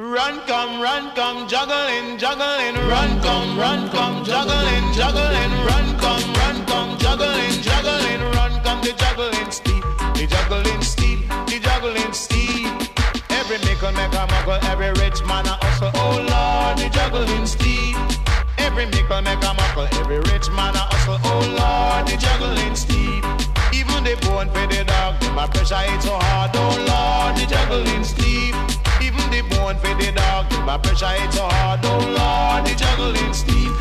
Run, come, run, come, juggling, juggling, run, come, run, come, juggling, juggling, run, come, run, come, juggling, juggling, run, come, the juggling steep, the juggling steep, the juggling steep. Every nickel make a muckle, every rich man a hustle. Oh Lord, the juggling steep. Every nickel make a muckle, every rich man a hustle. Oh Lord, the juggling steep. Even the bone for the dog, a pressure it so hard. Oh Lord, the juggling steep the bone for the dog. My pressure it's so hard, oh Lord, the juggling steep.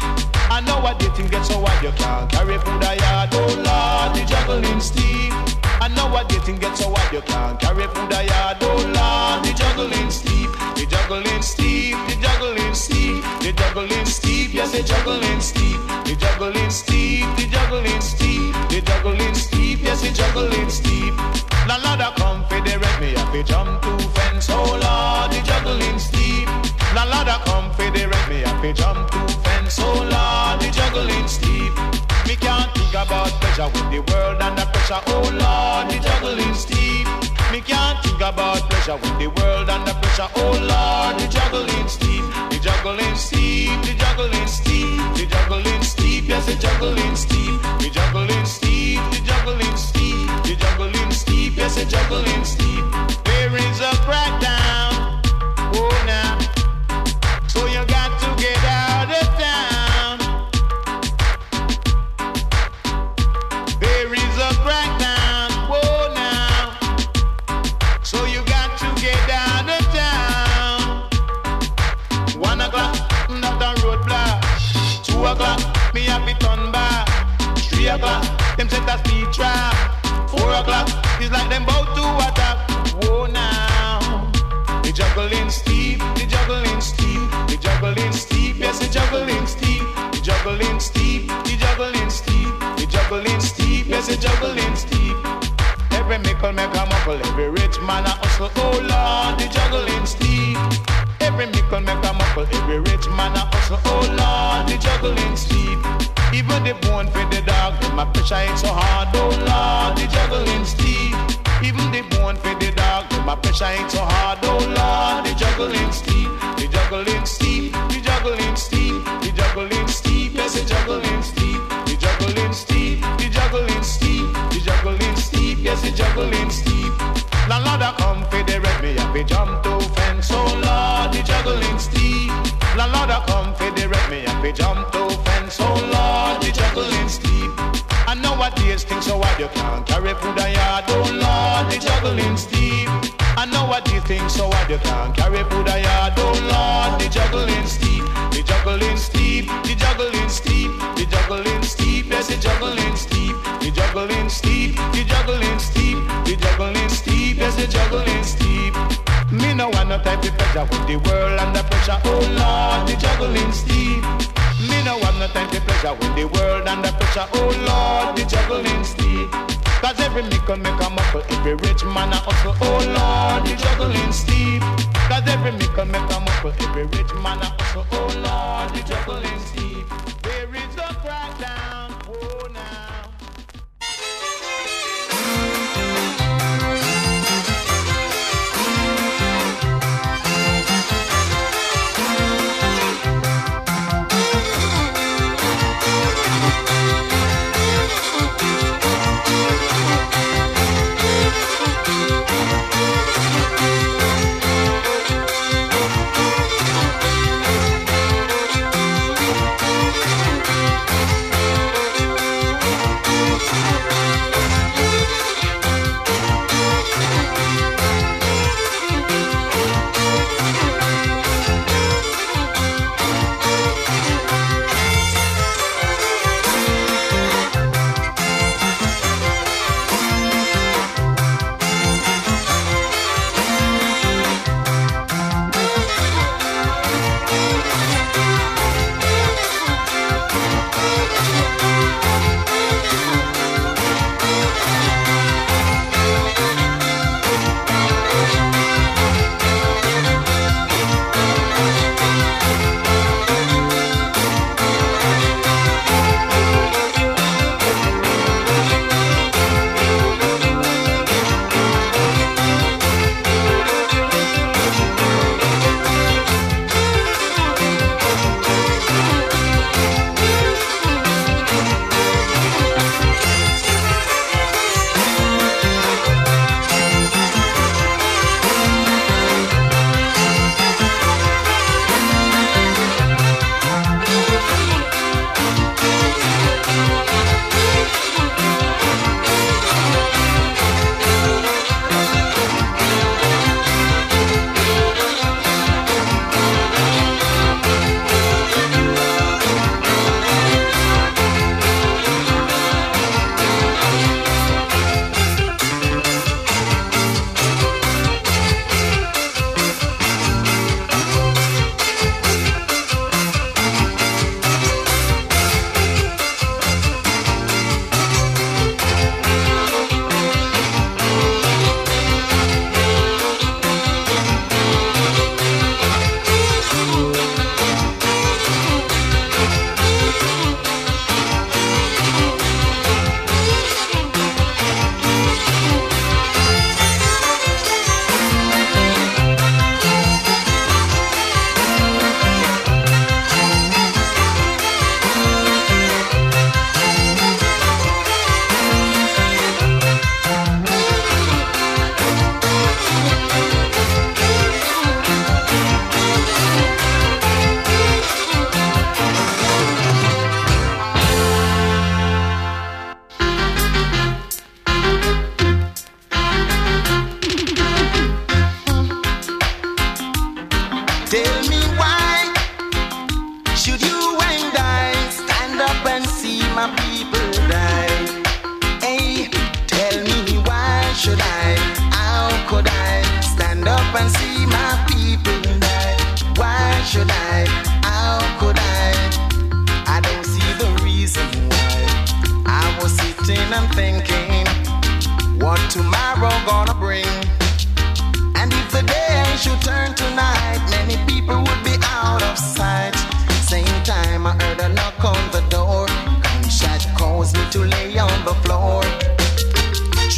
I know what they think gets so hard, you can't carry food a yard, oh Lord, the juggling steep. I know what they think gets so hard, you can't carry food a yard, oh Lord, the juggling steep. The juggling steep, the juggling steep, the juggling steep, yes, the juggling steep. The juggling steep, the juggling steep, the juggling steep, yes, the juggling steep. La la da come for the red, me have to jump to fence, oh Lord, the red, me have to jump to fence, oh Lord, the juggling steep. Me can't think about pleasure with the world under pressure, oh Lord, the juggling steep. Me can't think about pleasure with the world under pressure, oh Lord, the juggling steep. The juggling steep, the juggling steep, the juggling steep, yes, the juggling steep, the juggling steep, the juggling steep, the juggling steep, yes, the juggling steep. There is a what these things so wide you can't carry food a yard. Oh Lord, the juggling steep. The juggling steep. The juggling steep. The juggling steep. Yes, the juggling steep. The juggling steep. The juggling steep. The juggling steep. Yes, the juggling steep. Me no want no type of pressure with the world under pressure. Oh Lord, the juggling steep. Me no want no time to pleasure with the world under pressure. Oh Lord, the juggling steep. Cause every mickle make a muckle, every rich man a hustle. Oh Lord, the juggling steep. Cause every mickle make a muckle, every rich man a hustle. Oh Lord, the juggling steep.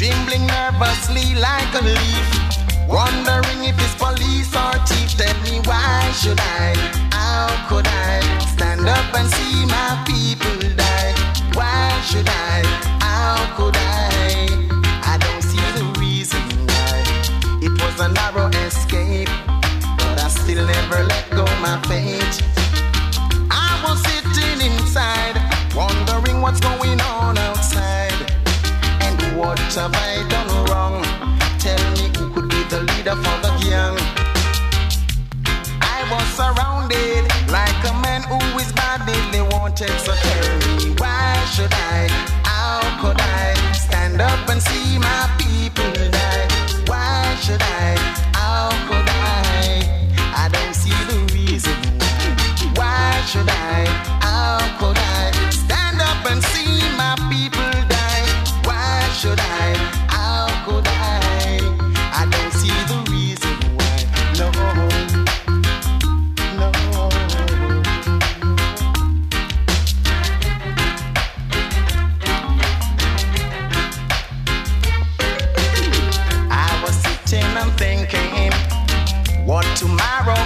Trembling nervously like a leaf. Wondering if it's police or thief. Tell me why should I? How could I stand up and see my people die? Why should I? How could I? I don't see the reason why. It was a narrow escape, but I still never let go my fate. I was sitting inside, wondering what's going on outside. What have I done wrong? Tell me who could be the leader for the gang. I was surrounded like a man who is badly wanted. So tell me, why should I? How could I stand up and see my people die? Why should I?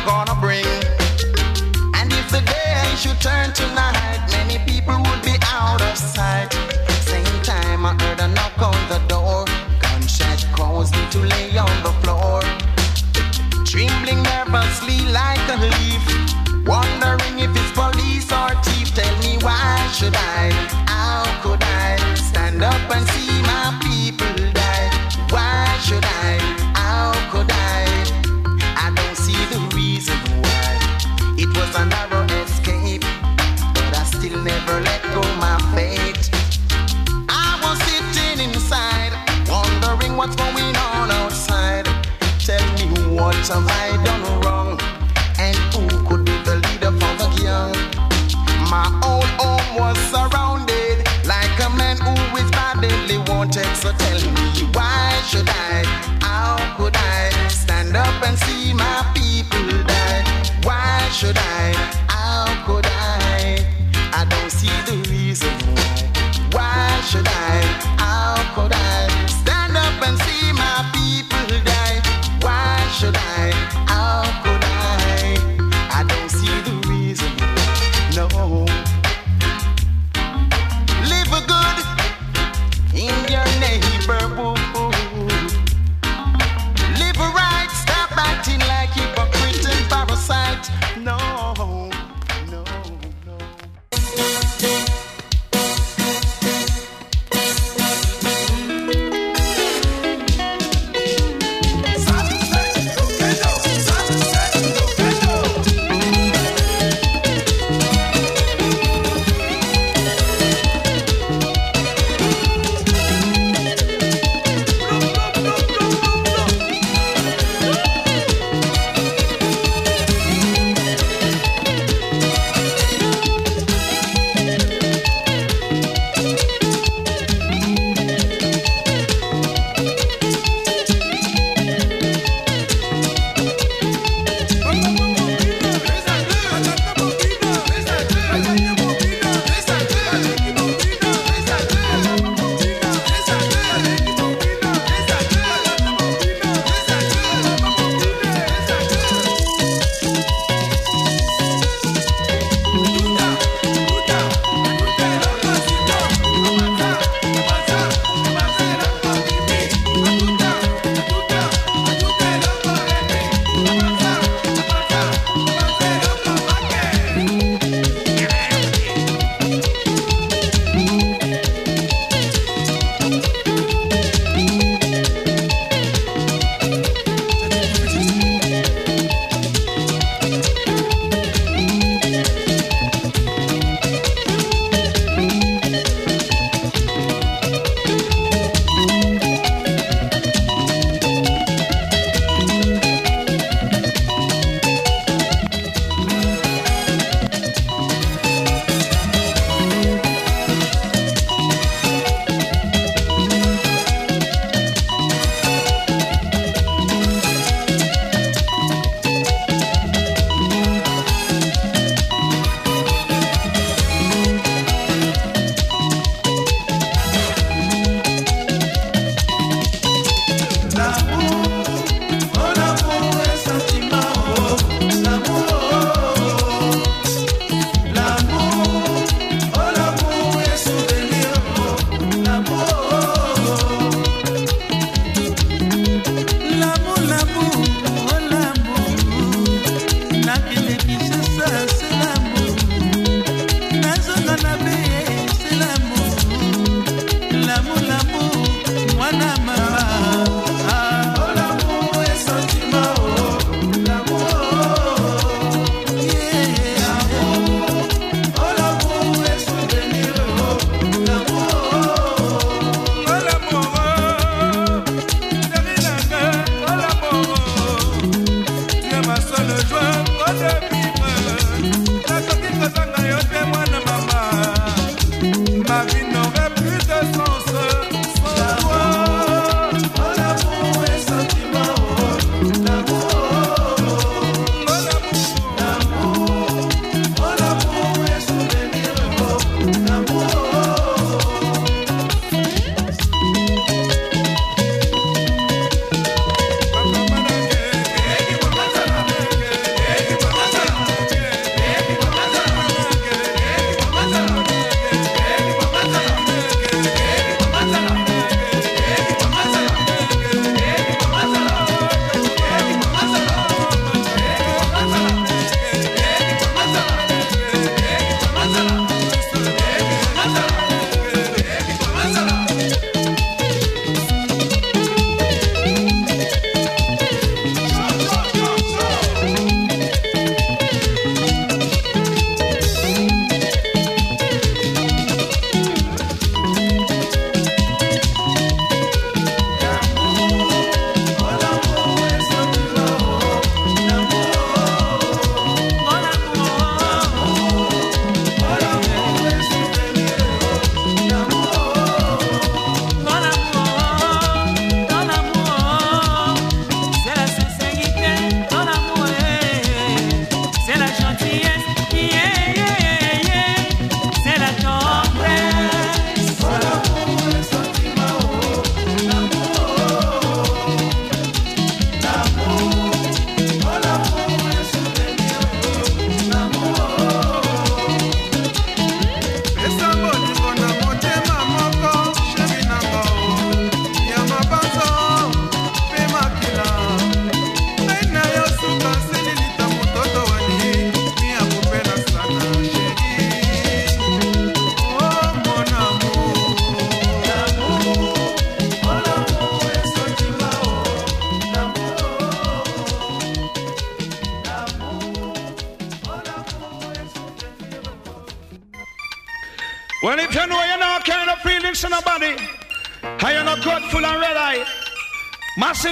Gonna bring? And if the day should turn to night, many people would be out of sight. Same time I heard a knock on the door. Gunshot caused me to lay on the floor. Trembling nervously like a leaf. Wondering if it's police or thief. Tell me why should I? How could I stand up and see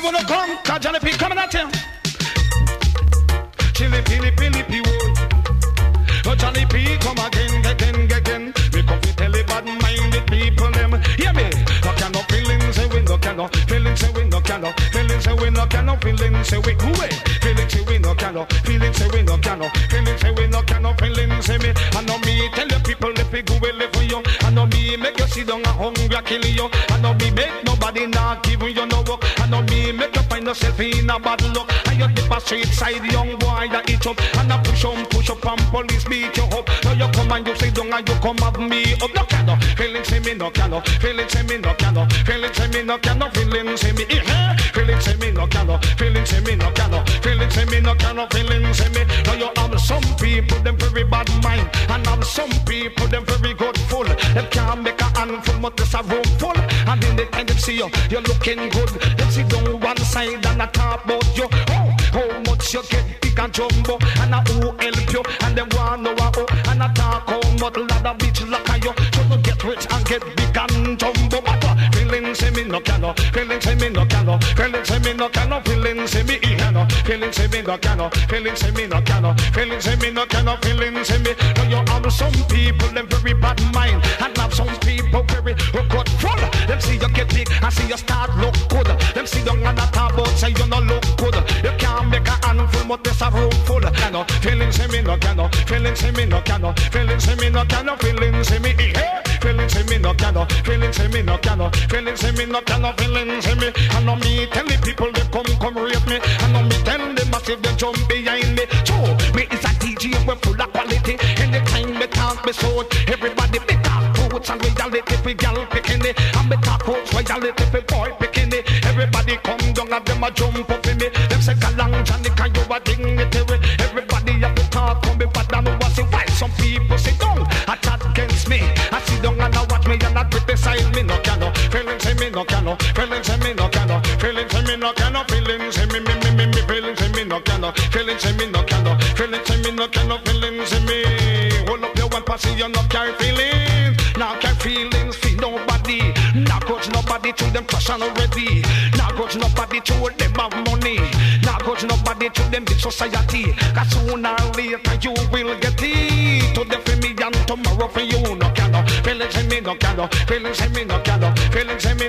You come, cause Johnny P coming at you. Chili, pili, pili, pi, oh. Johnny P come again, again, again. We come to tell the bad-minded people them. Hear me? No can no feelings say we no can no feelings say we no can no feelings say we no can no feelings say we who it? Feelings say we no can no feelings say we no can no feelings say we no can no feelings say me. I know me tell the people if we go live for you. I know me make you sit down and hungry kill you. Yourself in a bad luck. And you dip a straight side young boy that eat up. And I push on, push up and police beat you up. And you say down and you come have me up. No can no, feeling say me no can no, feeling say me no can no, feeling say me no can no, feeling say me eh. Feeling say me no can no, feeling say me no can no, feeling say me no can no, feeling say me. Now you have some people them very bad mind, and have some people them very good full. They can't make a handful, but this a room full. And in the time they see you, you're looking good. They sit down one side and I talk about you. Oh, how much you get? Big and jumbo, and I who help you, and them want know oh, and I talk how much. Of bitch like you. So to get rich and get big and jumbo, but feeling say me no can no, feeling say me no can no, feeling say me no can no, feeling say me here no, feeling say me no can no, feeling say me no can no, feeling say me no can no, feeling say me. Now you have some people them very bad mind, and have some people very good full. Them see you get big, I see you start look good. Them see you on top, but say you no look good. You can't make a handful, but there's a room full. Can no feeling say me no can no, feeling say me no can no, feeling say me no can no, feeling say me here. Feeling say me no can no, feeling say me no can no, feeling say me no can no, feeling say me. I know me tell the people they come come rape me. I know me tell them massive they jump behind me. So me is a DJ we full of quality. Anytime me talk me so everybody me talk roots and reality for gal picking it. And me talk roots reality for boy picking it. Everybody come down and them a jump up in me. Them say galang Johnny can you a dignitary. No cano. Feeling say me no cano. Feeling say me no cano. Feeling say me me me me me. Feeling say me no cano. Feeling say me no cano. Feeling say me no cano. Feeling say me. Hold up your one pass you no carry feelings. Now carry feelings for nobody. Now grudge nobody to them fashion already. Now grudge nobody to them have money. Now Cause nobody to them in society. Cause sooner or later you will get it. Today for me and tomorrow for you. No cano, feelings in me no cano, feelings in me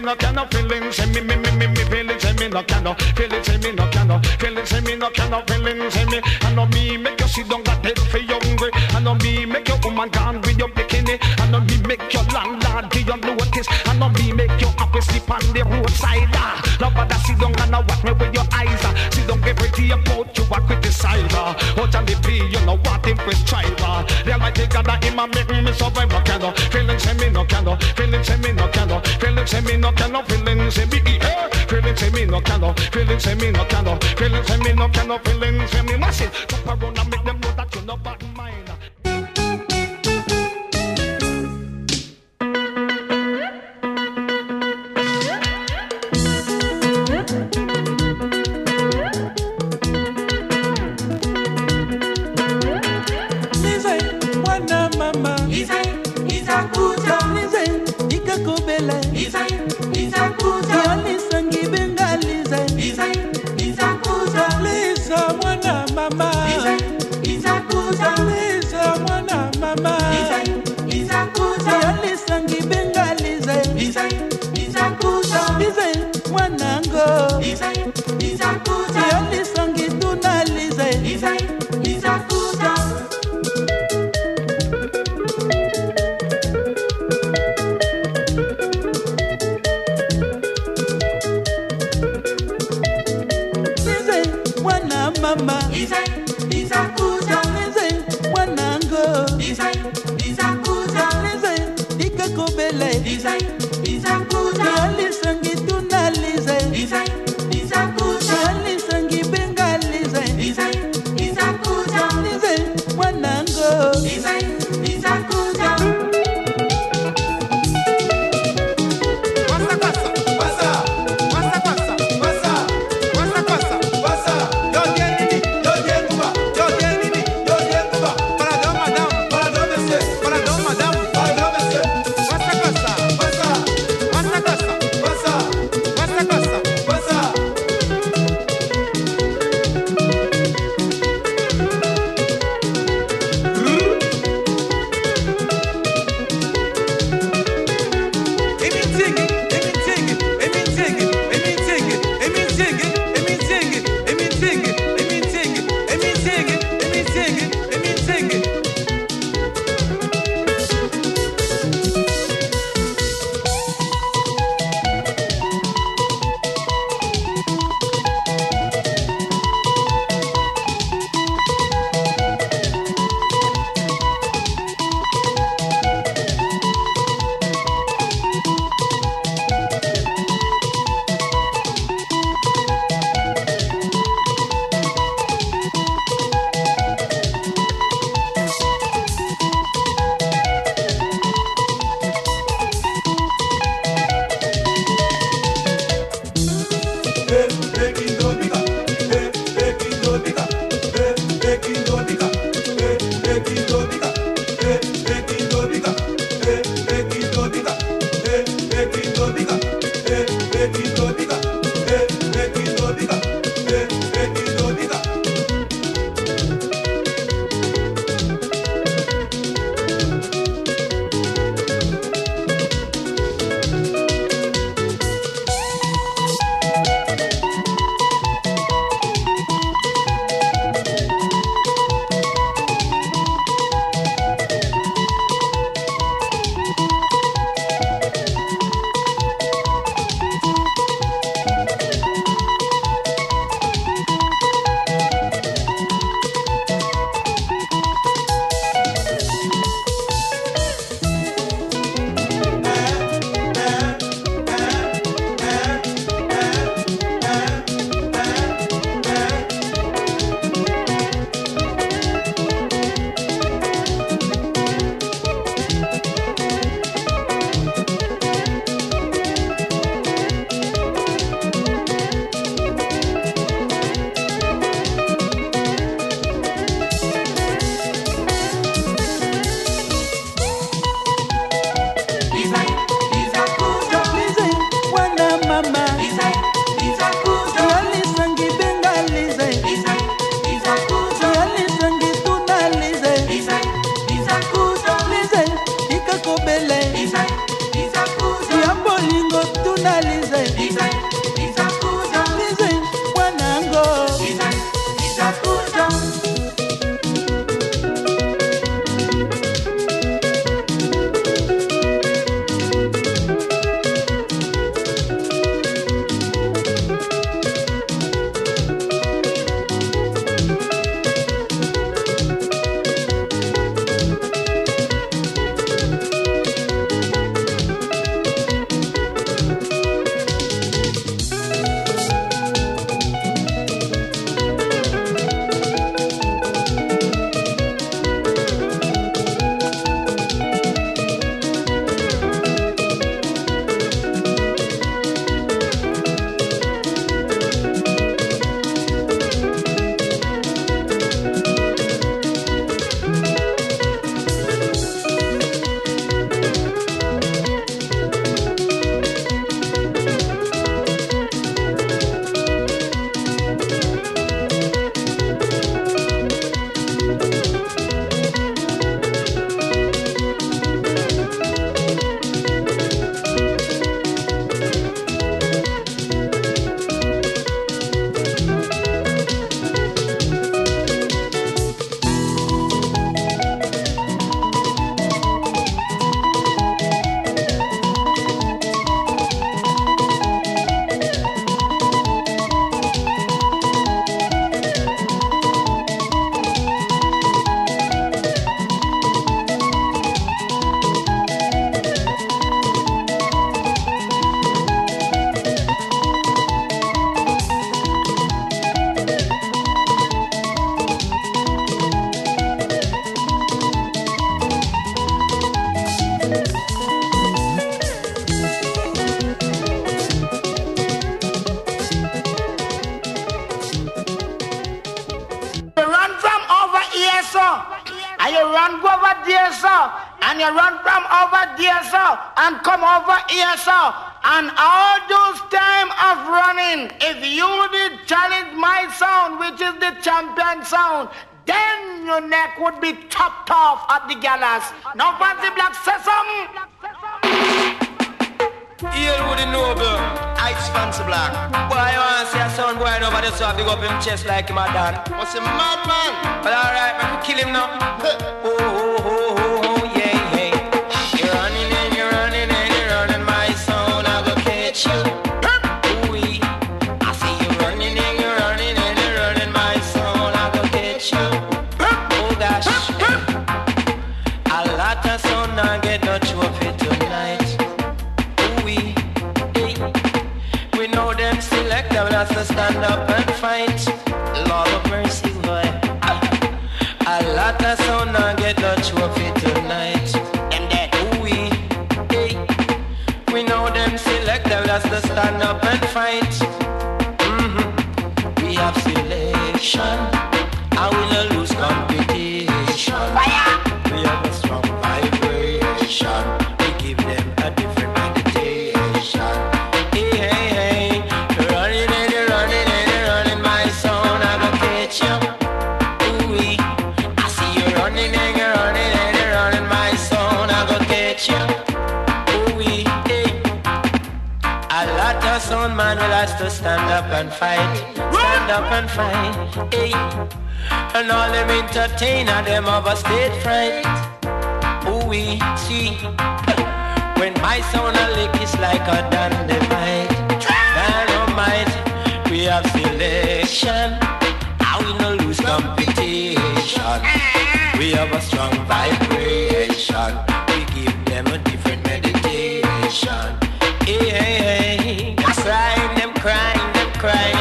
no cano, feelings in me me, me, me, me, feelings in me no cano, feelings in me no cano, feelings in me no cano, feelings in me. I know me make you down got head for you hungry. I know me make your woman gone with your bikini. I know me make your landlord give you notice. I know me make you happy sleep on the roadside. Ah, Love that and I watch me with your eyes. ah. Down get pretty about you a criticize. ah. Oh Johnny P, you know what impress driver. The Almighty God that him a make me survive no candle. Feelings in me no candle. Feelings in me no candle. In me no candle. Feelings say me eh. Feelings say me no candle. Feelings say me no candle. Feelings say me no candle. Feelings say me massive. Jump around ikakobela would be chopped off at the gallows. Now fancy black something. Hail with the noble, ice fancy black. Boy, you wanna see a son boy over there, so I up him chest like him a dad. What's a madman? But alright, man, we kill him now. oh, oh, oh, oh, stand up and fight. Lord of mercy, boy. A lot of sound I get no trophy tonight. Them dead. Ooh-wee. Hey. We know them select them has to stand up and fight. Mhm. We have selection. Stand up and fight. Stand up and fight. Hey. And all them entertainer, them have a state fright. Ooh, we see. When my sound a lick is like a dynamite. Dynamite. We have selection. I will not lose competition. We have a strong vibration. We give them a different meditation. Them crying, them crying,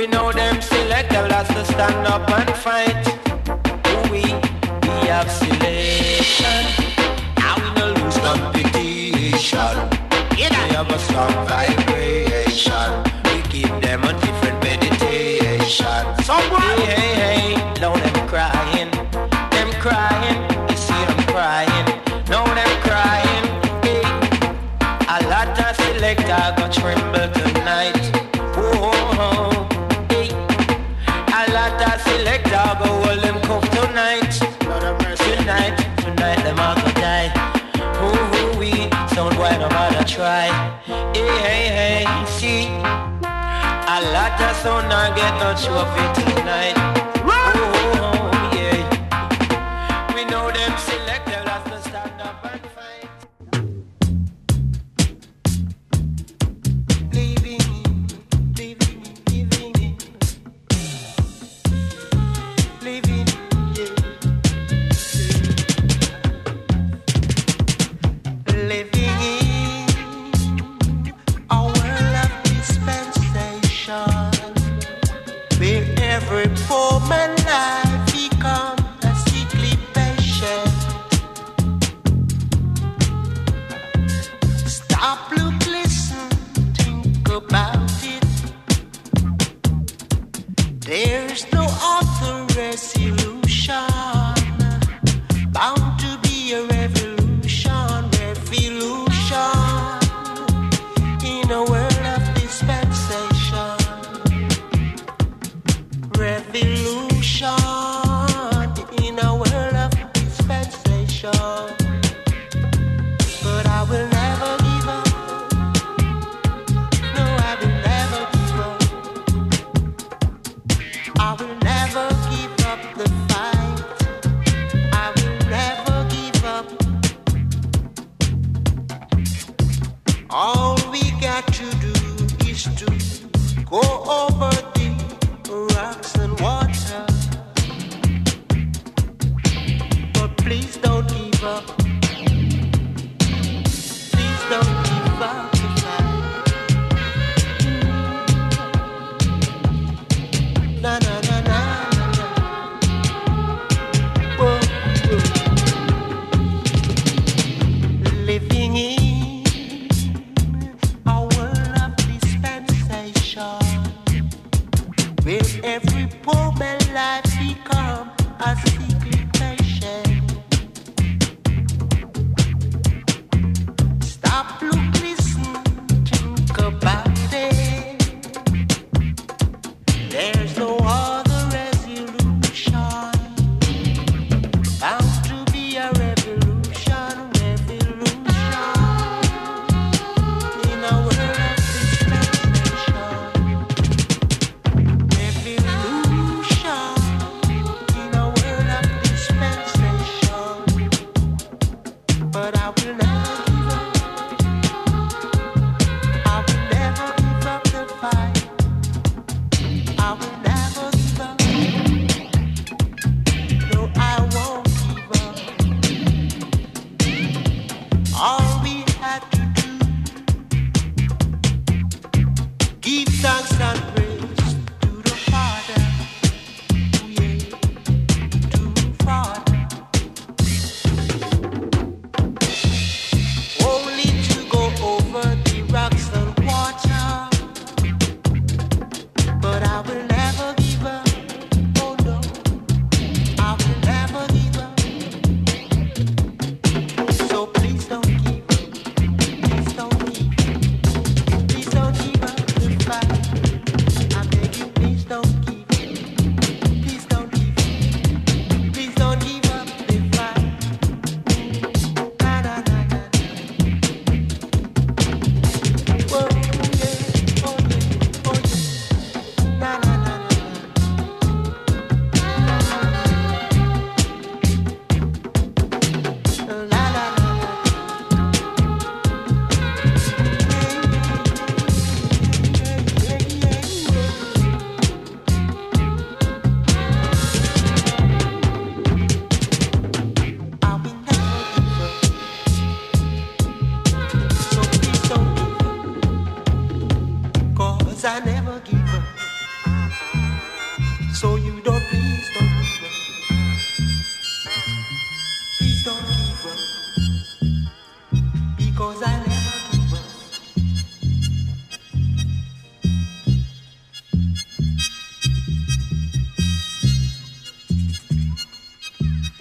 we know them select them lots to stand up and fight. We we have selection. Now we no lose competition. We have a strong vibration. We give them a different meditation. Hey, I get no trophy tonight. There's no author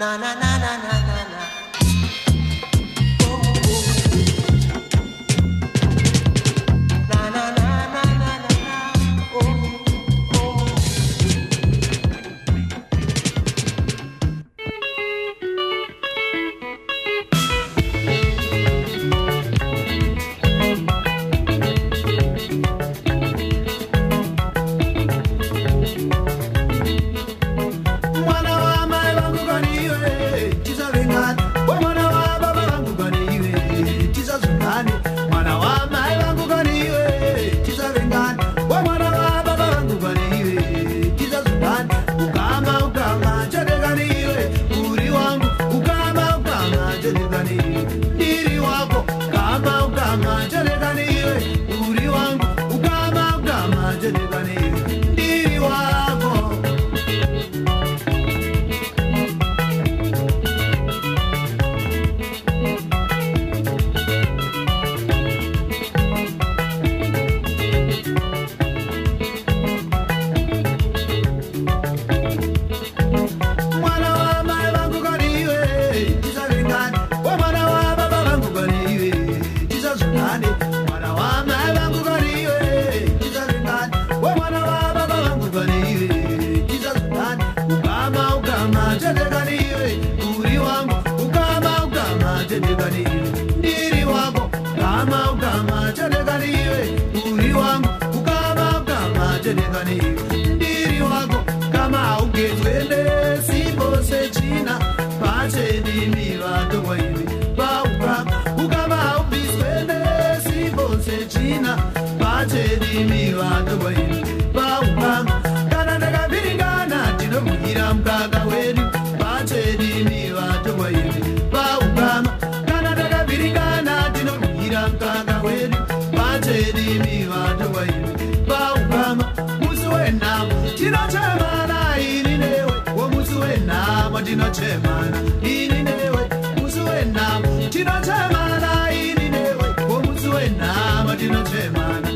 Na na na na na kwedu panzerimi vanhu vaini vaupama musi wenhamo tinochemana ini newe. Womusi wenhamo tinochemana ini newe. Musi wenhamo tinochemana ini newe. Womusi wenhamo tinochemana